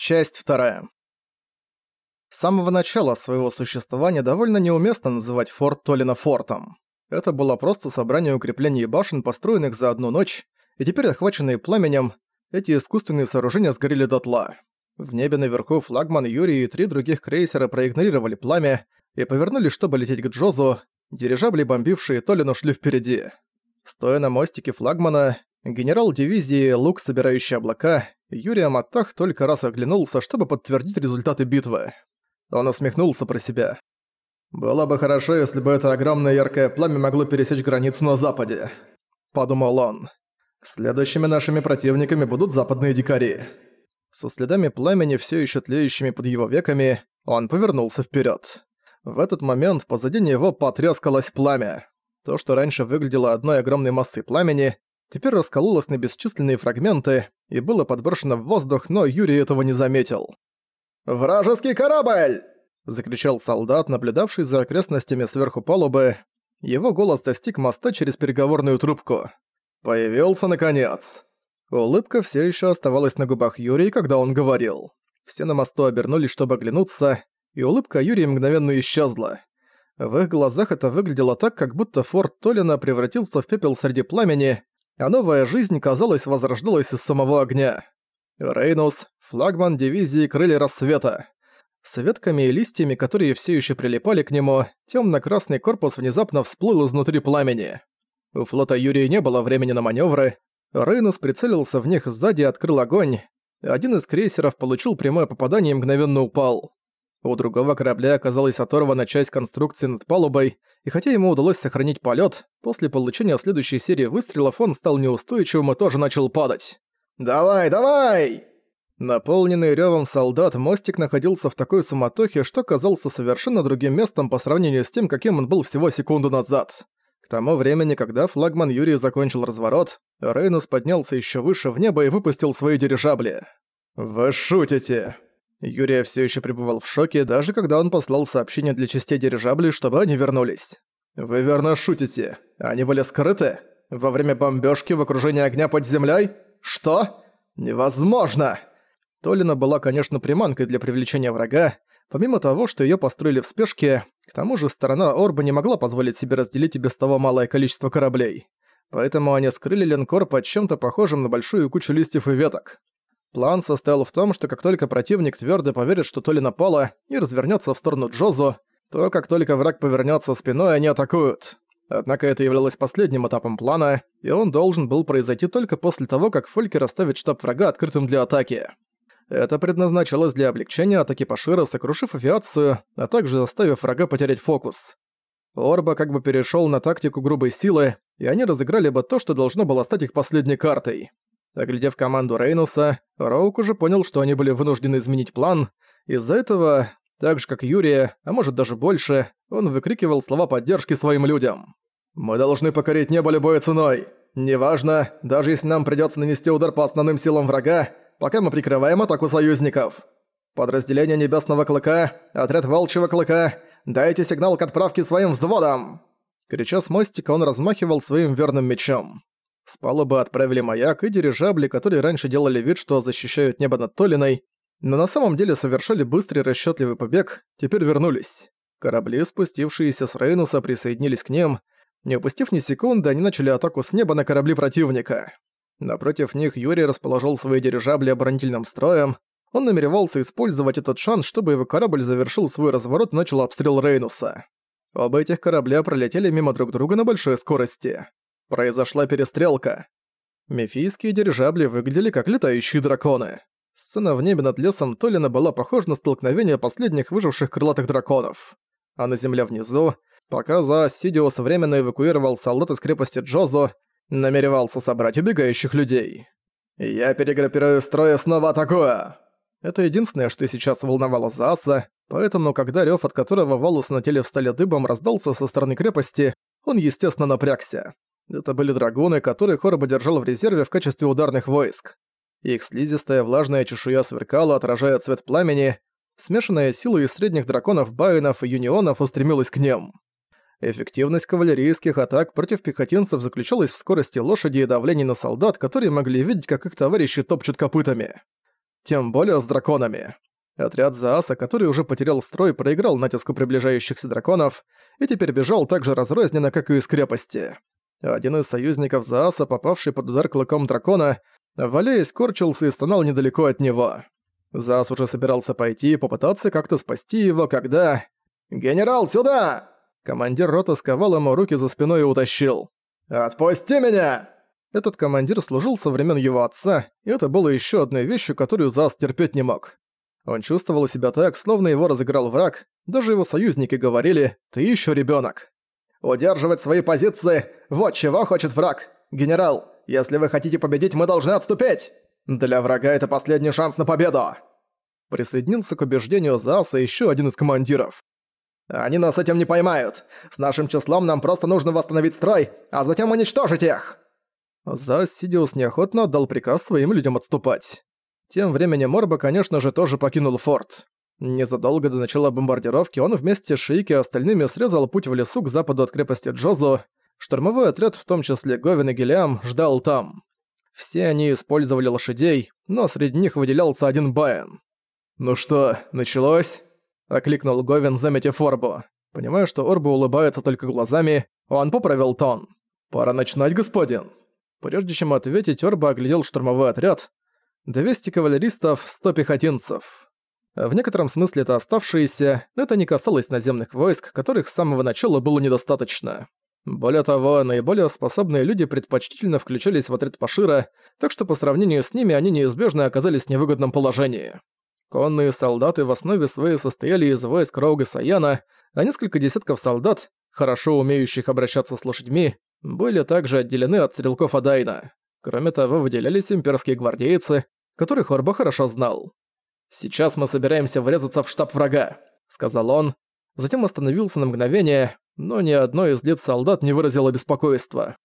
Часть вторая. С самого начала своего существования довольно неуместно называть форт Толина фортом. Это было просто собрание укреплений и башен, построенных за одну ночь, и теперь охваченные пламенем, эти искусственные сооружения сгорели дотла. В небе наверху флагман Юрий и три других крейсера проигнорировали пламя и повернулись, чтобы лететь к Джозу, дирижабли, бомбившие Толину, шли впереди. Стоя на мостике флагмана, генерал дивизии Лук, собирающий облака, Юрий Аматах только раз оглянулся, чтобы подтвердить результаты битвы. Он усмехнулся про себя. «Было бы хорошо, если бы это огромное яркое пламя могло пересечь границу на западе», — подумал он. «Следующими нашими противниками будут западные дикари». Со следами пламени, все еще тлеющими под его веками, он повернулся вперед. В этот момент позади него потрескалось пламя. То, что раньше выглядело одной огромной массой пламени, теперь раскололось на бесчисленные фрагменты и было подброшено в воздух, но Юрий этого не заметил. «Вражеский корабль!» – закричал солдат, наблюдавший за окрестностями сверху палубы. Его голос достиг моста через переговорную трубку. «Появился, наконец!» Улыбка все еще оставалась на губах Юрия, когда он говорил. Все на мосту обернулись, чтобы оглянуться, и улыбка Юрия мгновенно исчезла. В их глазах это выглядело так, как будто форт Толина превратился в пепел среди пламени, а новая жизнь, казалось, возрождалась из самого огня. Рейнус, флагман дивизии Крылья Рассвета. С ветками и листьями, которые все еще прилипали к нему, темно-красный корпус внезапно всплыл изнутри пламени. У флота Юрия не было времени на маневры. Рейнус прицелился в них сзади и открыл огонь. Один из крейсеров получил прямое попадание и мгновенно упал. У другого корабля оказалась оторвана часть конструкции над палубой, и хотя ему удалось сохранить полет, после получения следующей серии выстрелов он стал неустойчивым и тоже начал падать. «Давай, давай!» Наполненный ревом солдат, мостик находился в такой суматохе, что казался совершенно другим местом по сравнению с тем, каким он был всего секунду назад. К тому времени, когда флагман Юрий закончил разворот, Рейнус поднялся еще выше в небо и выпустил свои дирижабли. «Вы шутите!» Юрия все еще пребывал в шоке, даже когда он послал сообщение для частей дирижаблей, чтобы они вернулись. «Вы верно шутите. Они были скрыты? Во время бомбежки в окружении огня под землей? Что? Невозможно!» Толина была, конечно, приманкой для привлечения врага, помимо того, что ее построили в спешке, к тому же сторона Орба не могла позволить себе разделить и без того малое количество кораблей. Поэтому они скрыли линкор под чем-то похожим на большую кучу листьев и веток. План состоял в том, что как только противник твердо поверит, что Толи напала, и развернется в сторону Джозу, то как только враг повернется спиной, они атакуют. Однако это являлось последним этапом плана, и он должен был произойти только после того, как Фольки расставит штаб врага открытым для атаки. Это предназначалось для облегчения атаки Пашира, сокрушив авиацию, а также заставив врага потерять фокус. Орба как бы перешел на тактику грубой силы, и они разыграли бы то, что должно было стать их последней картой. Оглядев команду Рейнуса, Роук уже понял, что они были вынуждены изменить план. Из-за этого, так же как Юрия, а может даже больше, он выкрикивал слова поддержки своим людям. «Мы должны покорить небо любой ценой. Неважно, даже если нам придётся нанести удар по основным силам врага, пока мы прикрываем атаку союзников. Подразделение Небесного Клыка, отряд Волчьего Клыка, дайте сигнал к отправке своим взводам!» Крича с мостика, он размахивал своим верным мечом. С палубы отправили маяк и дирижабли, которые раньше делали вид, что защищают небо над Толиной, но на самом деле совершали быстрый расчетливый побег, теперь вернулись. Корабли, спустившиеся с Рейнуса, присоединились к ним. Не упустив ни секунды, они начали атаку с неба на корабли противника. Напротив них Юрий расположил свои дирижабли оборонительным строем. Он намеревался использовать этот шанс, чтобы его корабль завершил свой разворот и начал обстрел Рейнуса. Оба этих корабля пролетели мимо друг друга на большой скорости. Произошла перестрелка. Мефийские дирижабли выглядели как летающие драконы. Сцена в небе над лесом Толина была похожа на столкновение последних выживших крылатых драконов. А на земле внизу, пока за Сидиус временно эвакуировал солдат из крепости Джозо, намеревался собрать убегающих людей. «Я перегруппирую строй и снова атакую!» Это единственное, что сейчас волновало Зааса, поэтому, когда рёв, от которого волосы на теле встали дыбом, раздался со стороны крепости, он, естественно, напрягся. Это были драгуны, которых Хорба держал в резерве в качестве ударных войск. Их слизистая влажная чешуя сверкала, отражая цвет пламени. Смешанная сила из средних драконов Байонов и Юнионов устремилась к ним. Эффективность кавалерийских атак против пехотинцев заключалась в скорости лошади и давлении на солдат, которые могли видеть, как их товарищи топчут копытами. тем более с драконами. Отряд Зааса, который уже потерял строй, проиграл натиску приближающихся драконов и теперь бежал так же разрозненно, как и из крепости. Один из союзников Зааса, попавший под удар клыком дракона, валяясь, корчился и стонал недалеко от него. Заас уже собирался пойти и попытаться как-то спасти его, когда... «Генерал, сюда!» Командир роты сковал ему руки за спиной и утащил. «Отпусти меня!» Этот командир служил со времен его отца, и это было еще одной вещью, которую Заас терпеть не мог. Он чувствовал себя так, словно его разыграл враг, даже его союзники говорили «ты еще ребенок. «Удерживать свои позиции – вот чего хочет враг! Генерал, если вы хотите победить, мы должны отступить! Для врага это последний шанс на победу!» Присоединился к убеждению Зааса еще один из командиров. «Они нас этим не поймают! С нашим числом нам просто нужно восстановить строй, а затем уничтожить их!» Заас Сидиус неохотно отдал приказ своим людям отступать. Тем временем Морба, конечно же, тоже покинул форт. Незадолго до начала бомбардировки он вместе с Шиики и остальными срезал путь в лесу к западу от крепости Джозу. Штурмовой отряд, в том числе Говин и Гелиам, ждал там. Все они использовали лошадей, но среди них выделялся один Баен. «Ну что, началось?» – окликнул Говин, заметив Орбу. Понимая, что Орбу улыбается только глазами, он поправил тон. «Пора начинать, господин!» Прежде чем ответить, Орба оглядел штурмовой отряд, 200 кавалеристов, 100 пехотинцев. В некотором смысле это оставшиеся, но это не касалось наземных войск, которых с самого начала было недостаточно. Более того, наиболее способные люди предпочтительно включались в отряд Пашира, так что по сравнению с ними они неизбежно оказались в невыгодном положении. Конные солдаты в основе своей состояли из войск Роуга Саяна, а несколько десятков солдат, хорошо умеющих обращаться с лошадьми, были также отделены от стрелков Адайна. Кроме того, выделялись имперские гвардейцы, которых Орба хорошо знал. «Сейчас мы собираемся врезаться в штаб врага», — сказал он. Затем остановился на мгновение, но ни одно из лиц солдат не выразило беспокойства.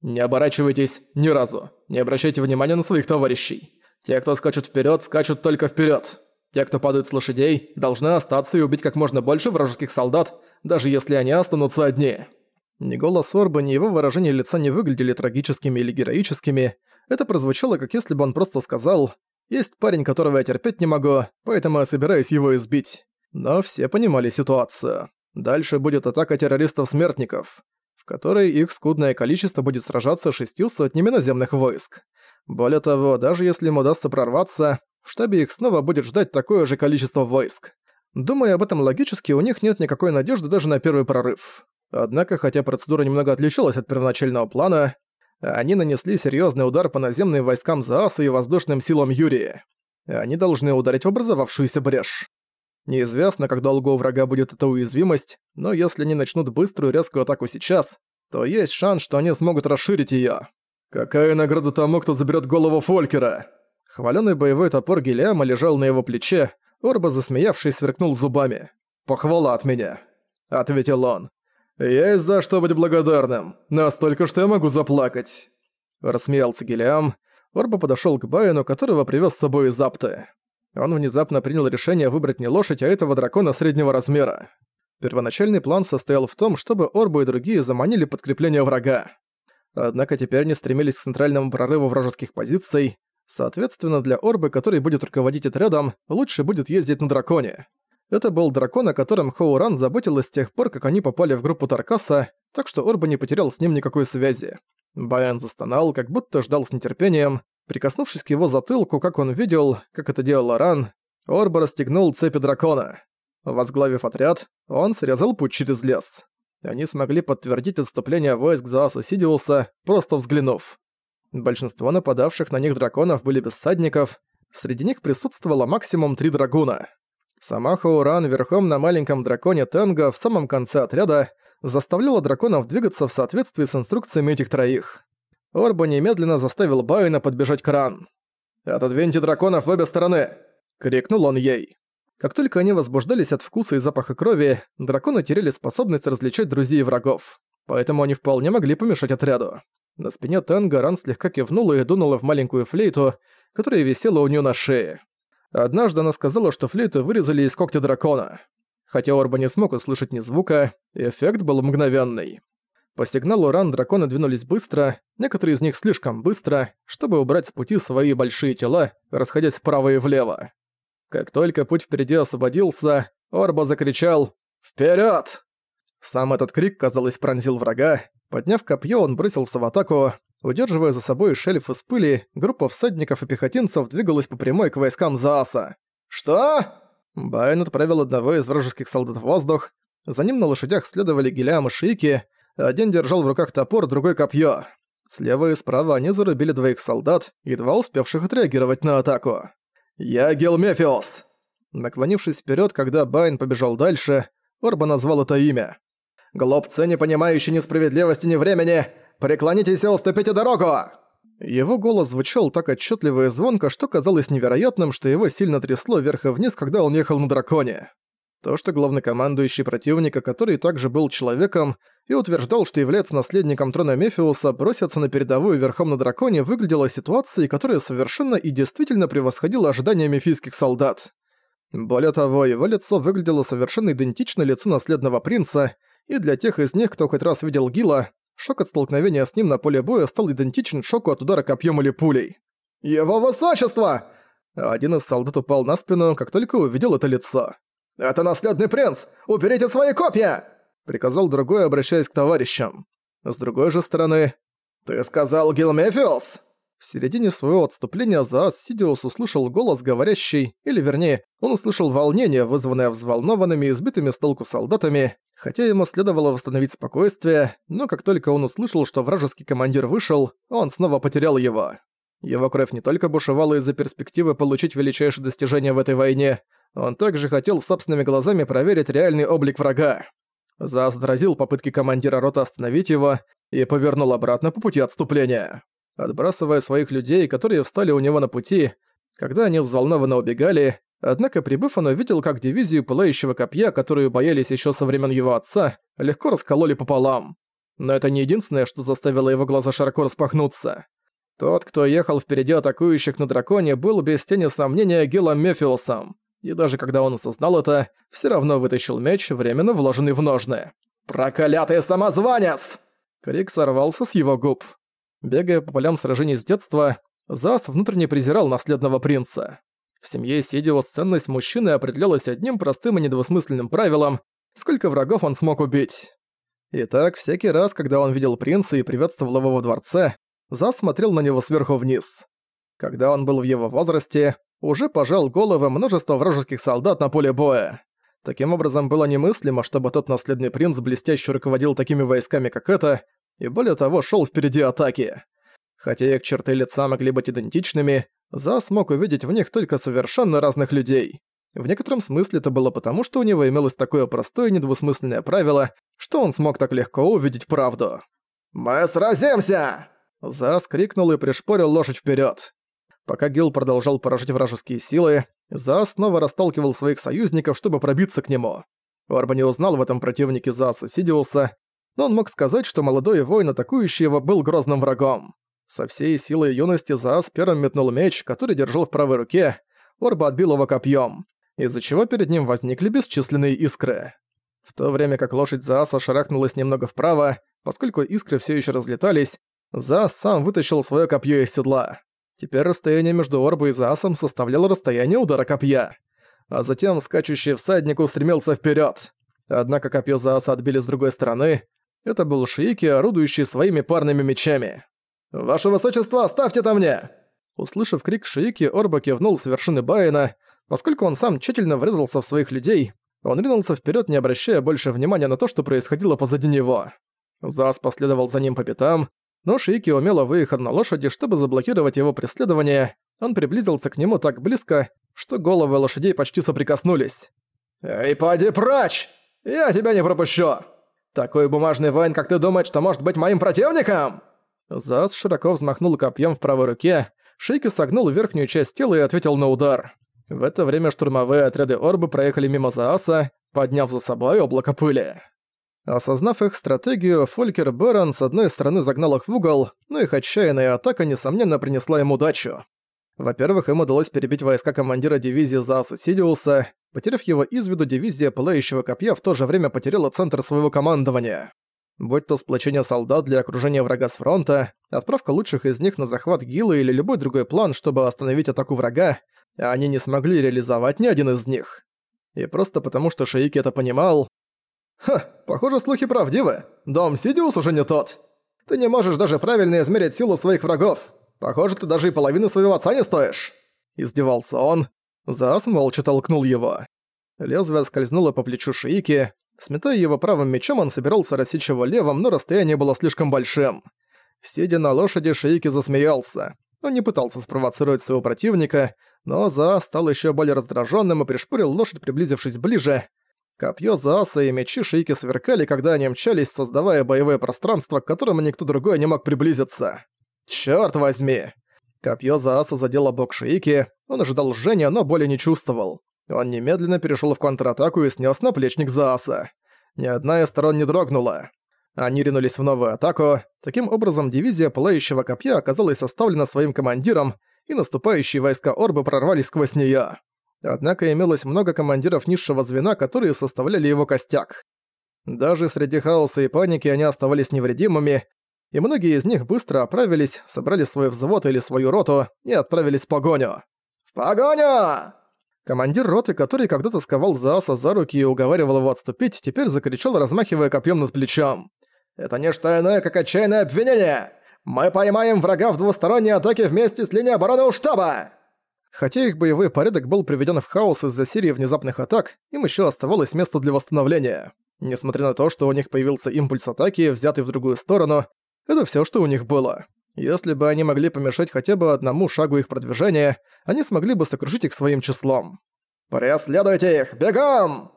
«Не оборачивайтесь ни разу. Не обращайте внимания на своих товарищей. Те, кто скачут вперед, скачут только вперед. Те, кто падают с лошадей, должны остаться и убить как можно больше вражеских солдат, даже если они останутся одни». Ни голос Орба, ни его выражение лица не выглядели трагическими или героическими, это прозвучало, как если бы он просто сказал «Есть парень, которого я терпеть не могу, поэтому я собираюсь его избить». Но все понимали ситуацию. Дальше будет атака террористов-смертников, в которой их скудное количество будет сражаться шестью сотнями наземных войск. Более того, даже если им удастся прорваться, в штабе их снова будет ждать такое же количество войск. Думая об этом логически, у них нет никакой надежды даже на первый прорыв. Однако, хотя процедура немного отличалась от первоначального плана, они нанесли серьезный удар по наземным войскам Зааса и воздушным силам Юрии. Они должны ударить в образовавшуюся брешь. Неизвестно, как долго у врага будет эта уязвимость, но если они начнут быструю резкую атаку сейчас, то есть шанс, что они смогут расширить её. «Какая награда тому, кто заберет голову Фолькера?» Хвалёный боевой топор Гелиама лежал на его плече, Орба, засмеявшись, сверкнул зубами. «Похвала от меня», — ответил он. «Есть за что быть благодарным. Настолько, что я могу заплакать». Рассмеялся Гелиам. Орба подошёл к Байену, которого привёз с собой из Апты. Он внезапно принял решение выбрать не лошадь, а этого дракона среднего размера. Первоначальный план состоял в том, чтобы Орбу и другие заманили подкрепление врага. Однако теперь они стремились к центральному прорыву вражеских позиций. Соответственно, для Орбы, который будет руководить отрядом, лучше будет ездить на драконе. Это был дракон, о котором Хоуран заботилась с тех пор, как они попали в группу Таркаса, так что Орба не потерял с ним никакой связи. Баян застонал, как будто ждал с нетерпением. Прикоснувшись к его затылку, как он видел, как это делал Ран, Орба расстегнул цепи дракона. Возглавив отряд, он срезал путь через лес. Они смогли подтвердить отступление войск Зааса Сидиуса, просто взглянув. Большинство нападавших на них драконов были без всадников, среди них присутствовало максимум три драгуна. Сама Хоуран верхом на маленьком драконе Тенга в самом конце отряда заставляла драконов двигаться в соответствии с инструкциями этих троих. Орба немедленно заставил Байна подбежать к Ран. «Отодвиньте драконов в обе стороны!» — крикнул он ей. Как только они возбуждались от вкуса и запаха крови, драконы теряли способность различать друзей и врагов, поэтому они вполне могли помешать отряду. На спине Тенга Ран слегка кивнула и дунула в маленькую флейту, которая висела у нее на шее. Однажды она сказала, что флейту вырезали из когтя дракона. Хотя Орба не смог услышать ни звука, эффект был мгновенный. По сигналу ран драконы двинулись быстро, некоторые из них слишком быстро, чтобы убрать с пути свои большие тела, расходясь вправо и влево. Как только путь впереди освободился, Орба закричал «Вперёд!». Сам этот крик, казалось, пронзил врага. Подняв копье, он бросился в атаку. Удерживая за собой шельф из пыли, группа всадников и пехотинцев двигалась по прямой к войскам Зааса. «Что?» Байн отправил одного из вражеских солдат в воздух. За ним на лошадях следовали Гелиам и Шики. Один держал в руках топор, другой копье. Слева и справа они зарубили двоих солдат, едва успевших отреагировать на атаку. «Я Гелмефиос!» Наклонившись вперед, когда Байн побежал дальше, Орба назвал это имя. «Глупцы, не понимающие несправедливости ни времени! Преклонитесь и уступите дорогу!» Его голос звучал так отчетливо и звонко, что казалось невероятным, что его сильно трясло вверх и вниз, когда он ехал на драконе. То, что главнокомандующий противника, который также был человеком, и утверждал, что является наследником трона Мефиуса, броситься на передовую верхом на драконе выглядела ситуацией, которая совершенно и действительно превосходила ожидания мефийских солдат. Более того, его лицо выглядело совершенно идентично лицу наследного принца, и для тех из них, кто хоть раз видел Гила, шок от столкновения с ним на поле боя стал идентичен шоку от удара копьем или пулей. «Его высочество!» Один из солдат упал на спину, как только увидел это лицо. «Это наследный принц! Уберите свои копья!» приказал другой, обращаясь к товарищам. С другой же стороны, «Ты сказал Гилмефиус?» В середине своего отступления Заас Сидиус услышал голос говорящий, или вернее, он услышал волнение, вызванное взволнованными и сбитыми с толку солдатами, хотя ему следовало восстановить спокойствие, но как только он услышал, что вражеский командир вышел, он снова потерял его. Его кровь не только бушевала из-за перспективы получить величайшее достижение в этой войне, он также хотел собственными глазами проверить реальный облик врага. Заас отразил попытки командира роты остановить его и повернул обратно по пути отступления. Отбрасывая своих людей, которые встали у него на пути, когда они взволнованно убегали, однако прибыв он увидел, как дивизию Пылающего Копья, которую боялись еще со времен его отца, легко раскололи пополам. Но это не единственное, что заставило его глаза широко распахнуться. Тот, кто ехал впереди атакующих на драконе, был без тени сомнения Гелом Мефиусом и даже когда он осознал это, все равно вытащил меч, временно вложенный в ножны. «Проклятый самозванец!» Крик сорвался с его губ. Бегая по полям сражений с детства, Зас внутренне презирал наследного принца. В семье Сидиус ценность мужчины определялась одним простым и недвусмысленным правилом – сколько врагов он смог убить. Итак, всякий раз, когда он видел принца и приветствовал его во дворце, Зас смотрел на него сверху вниз. Когда он был в его возрасте, уже пожал головы множество вражеских солдат на поле боя. Таким образом, было немыслимо, чтобы тот наследный принц блестяще руководил такими войсками, как это, и более того, шел впереди атаки. Хотя их черты лица могли быть идентичными, За смог увидеть в них только совершенно разных людей. В некотором смысле это было потому, что у него имелось такое простое недвусмысленное правило, что он смог так легко увидеть правду. «Мы сразимся!» Зас крикнул и пришпорил лошадь вперед. Пока Гил продолжал поражать вражеские силы, Заас снова расталкивал своих союзников, чтобы пробиться к нему. Орба не узнал в этом противнике Зааса Сидиуса, но он мог сказать, что молодой воин, атакующий его, был грозным врагом. Со всей силой юности Заас первым метнул меч, который держал в правой руке, Орба отбил его копьем, из-за чего перед ним возникли бесчисленные искры. В то время как лошадь Зааса шарахнулась немного вправо, поскольку искры все еще разлетались, Заас сам вытащил свое копье из седла. Теперь расстояние между Орбой и Заасом составляло расстояние удара копья. А затем скачущий всадник устремился вперед. Однако копье Зааса отбили с другой стороны. Это был Шиики, орудующий своими парными мечами. «Ваше высочество, оставьте это мне!» Услышав крик Шиики, Орба кивнул с вершины Баина. Поскольку он сам тщательно врезался в своих людей, он ринулся вперед, не обращая больше внимания на то, что происходило позади него. Заас последовал за ним по пятам, но Шиики умело выехал на лошади, чтобы заблокировать его преследование. Он приблизился к нему так близко, что головы лошадей почти соприкоснулись. «Эй, поди прочь! Я тебя не пропущу! Такой бумажный воин, как ты думаешь, что может быть моим противником?» Зас широко взмахнул копьем в правой руке, Шейки согнул верхнюю часть тела и ответил на удар. В это время штурмовые отряды Орбы проехали мимо Зааса, подняв за собой облако пыли. Осознав их стратегию, Фолькер Бэрон с одной стороны загнал их в угол, но их отчаянная атака, несомненно, принесла им удачу. Во-первых, им удалось перебить войска командира дивизии Зааса Сидиуса. Потеряв его из виду, дивизия Пылающего Копья в то же время потеряла центр своего командования. Будь то сплочение солдат для окружения врага с фронта, отправка лучших из них на захват Гилы или любой другой план, чтобы остановить атаку врага, они не смогли реализовать ни один из них. И просто потому, что Шейки это понимал... «Ха, похоже, слухи правдивы. Дом Сидиус уже не тот. Ты не можешь даже правильно измерить силу своих врагов. Похоже, ты даже и половины своего отца не стоишь!» Издевался он. Заас молча толкнул его. Лезвие скользнуло по плечу Шиики. Сметая его правым мечом, он собирался рассечь его левым, но расстояние было слишком большим. Сидя на лошади, Шиики засмеялся. Он не пытался спровоцировать своего противника, но Заас стал еще более раздраженным и пришпорил лошадь, приблизившись ближе. Копье Зааса и мечи Шейки сверкали, когда они мчались, создавая боевое пространство, к которому никто другой не мог приблизиться. Чёрт возьми! Копье Зааса задело бок Шейки, он ожидал жжения, но боли не чувствовал. Он немедленно перешёл в контратаку и снес наплечник Зааса. Ни одна из сторон не дрогнула. Они ринулись в новую атаку. Таким образом, дивизия Пылающего Копья оказалась составлена своим командиром, и наступающие войска Орбы прорвались сквозь неё. Однако имелось много командиров низшего звена, которые составляли его костяк. Даже среди хаоса и паники они оставались невредимыми, и многие из них быстро оправились, собрали свой взвод или свою роту и отправились в погоню. «В погоню!» Командир роты, который когда-то сковал Зааса за руки и уговаривал его отступить, теперь закричал, размахивая копьем над плечом. «Это не что иное, как отчаянное обвинение! Мы поймаем врага в двусторонней атаке вместе с линией обороны у штаба!» Хотя их боевой порядок был приведен в хаос из-за серии внезапных атак, им еще оставалось место для восстановления. Несмотря на то, что у них появился импульс атаки, взятый в другую сторону, это все, что у них было. Если бы они могли помешать хотя бы одному шагу их продвижения, они смогли бы сокрушить их своим числом. «Преследуйте их! Бегом!»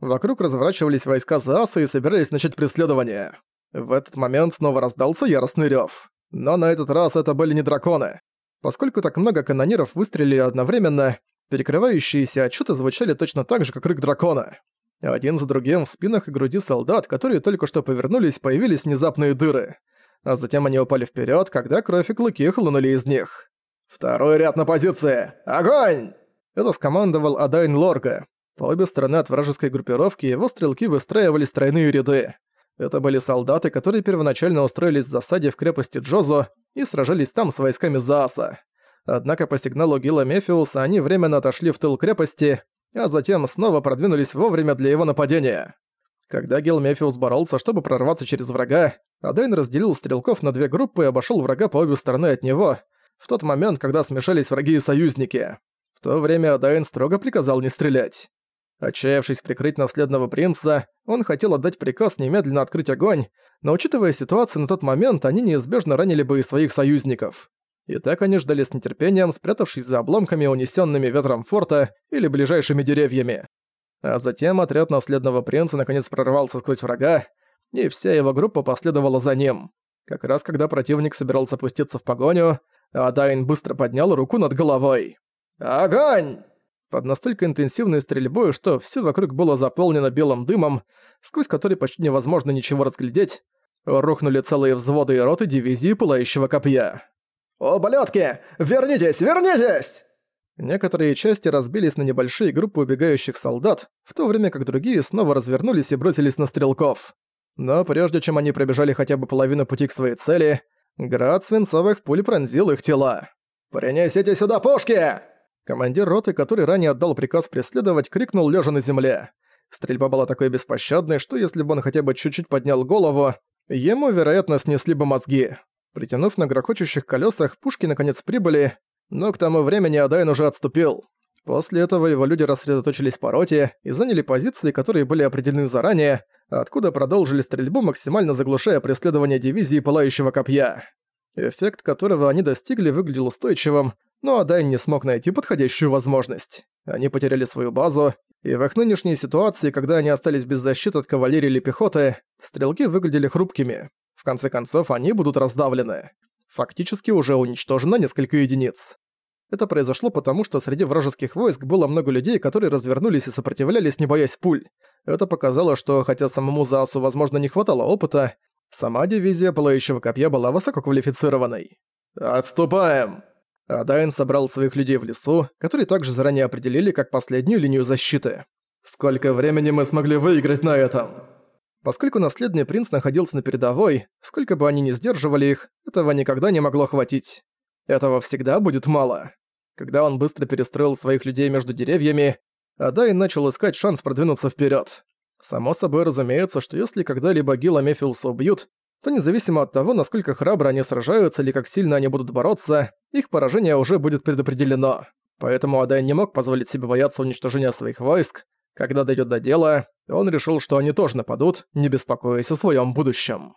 Вокруг разворачивались войска Зааса и собирались начать преследование. В этот момент снова раздался яростный рёв. Но на этот раз это были не драконы. Поскольку так много канониров выстрелили одновременно, перекрывающиеся отчеты звучали точно так же, как рык дракона. Один за другим в спинах и груди солдат, которые только что повернулись, появились внезапные дыры. А затем они упали вперед, когда кровь и клыки хлынули из них. «Второй ряд на позиции! Огонь!» Это скомандовал Адайн Лорга. По обе стороны от вражеской группировки его стрелки выстраивались тройные ряды. Это были солдаты, которые первоначально устроились в засаде в крепости Джозо и сражались там с войсками Зааса. Однако по сигналу Гила Мефиуса они временно отошли в тыл крепости, а затем снова продвинулись вовремя для его нападения. Когда Гил Мефиус боролся, чтобы прорваться через врага, Адайн разделил стрелков на две группы и обошел врага по обе стороны от него, в тот момент, когда смешались враги и союзники. В то время Адайн строго приказал не стрелять. Отчаявшись прикрыть наследного принца, он хотел отдать приказ немедленно открыть огонь, но учитывая ситуацию на тот момент, они неизбежно ранили бы и своих союзников. И так они ждали с нетерпением, спрятавшись за обломками, унесенными ветром форта или ближайшими деревьями. А затем отряд наследного принца наконец прорвался сквозь врага, и вся его группа последовала за ним. Как раз когда противник собирался пуститься в погоню, Адайн быстро поднял руку над головой. «Огонь!» Под настолько интенсивной стрельбой, что все вокруг было заполнено белым дымом, сквозь который почти невозможно ничего разглядеть, рухнули целые взводы и роты дивизии Пылающего Копья. «Ублюдки! Вернитесь, вернитесь!» Некоторые части разбились на небольшие группы убегающих солдат, в то время как другие снова развернулись и бросились на стрелков. Но прежде чем они пробежали хотя бы половину пути к своей цели, град свинцовых пуль пронзил их тела. «Принесите сюда пушки!» Командир роты, который ранее отдал приказ преследовать, крикнул лежа на земле. Стрельба была такой беспощадной, что если бы он хотя бы чуть-чуть поднял голову, ему, вероятно, снесли бы мозги. Притянув на грохочущих колесах, пушки наконец прибыли, но к тому времени Адайн уже отступил. После этого его люди рассредоточились по роте и заняли позиции, которые были определены заранее, откуда продолжили стрельбу, максимально заглушая преследование дивизии Пылающего Копья. Эффект которого они достигли выглядел устойчивым, но Адайн не смог найти подходящую возможность. Они потеряли свою базу, и в их нынешней ситуации, когда они остались без защиты от кавалерии или пехоты, стрелки выглядели хрупкими. В конце концов, они будут раздавлены. Фактически уже уничтожено несколько единиц. Это произошло потому, что среди вражеских войск было много людей, которые развернулись и сопротивлялись, не боясь пуль. Это показало, что хотя самому Заасу, возможно, не хватало опыта, сама дивизия Пылающего Копья была высококвалифицированной. «Отступаем!» Адайн собрал своих людей в лесу, которые также заранее определили как последнюю линию защиты. «Сколько времени мы смогли выиграть на этом?» Поскольку наследный принц находился на передовой, сколько бы они ни сдерживали их, этого никогда не могло хватить. Этого всегда будет мало. Когда он быстро перестроил своих людей между деревьями, Адай начал искать шанс продвинуться вперед. Само собой разумеется, что если когда-либо Гила Мефиуса убьют, то независимо от того, насколько храбро они сражаются или как сильно они будут бороться, их поражение уже будет предопределено. Поэтому Адай не мог позволить себе бояться уничтожения своих войск. Когда дойдет до дела, он решил, что они тоже нападут, не беспокоясь о своем будущем.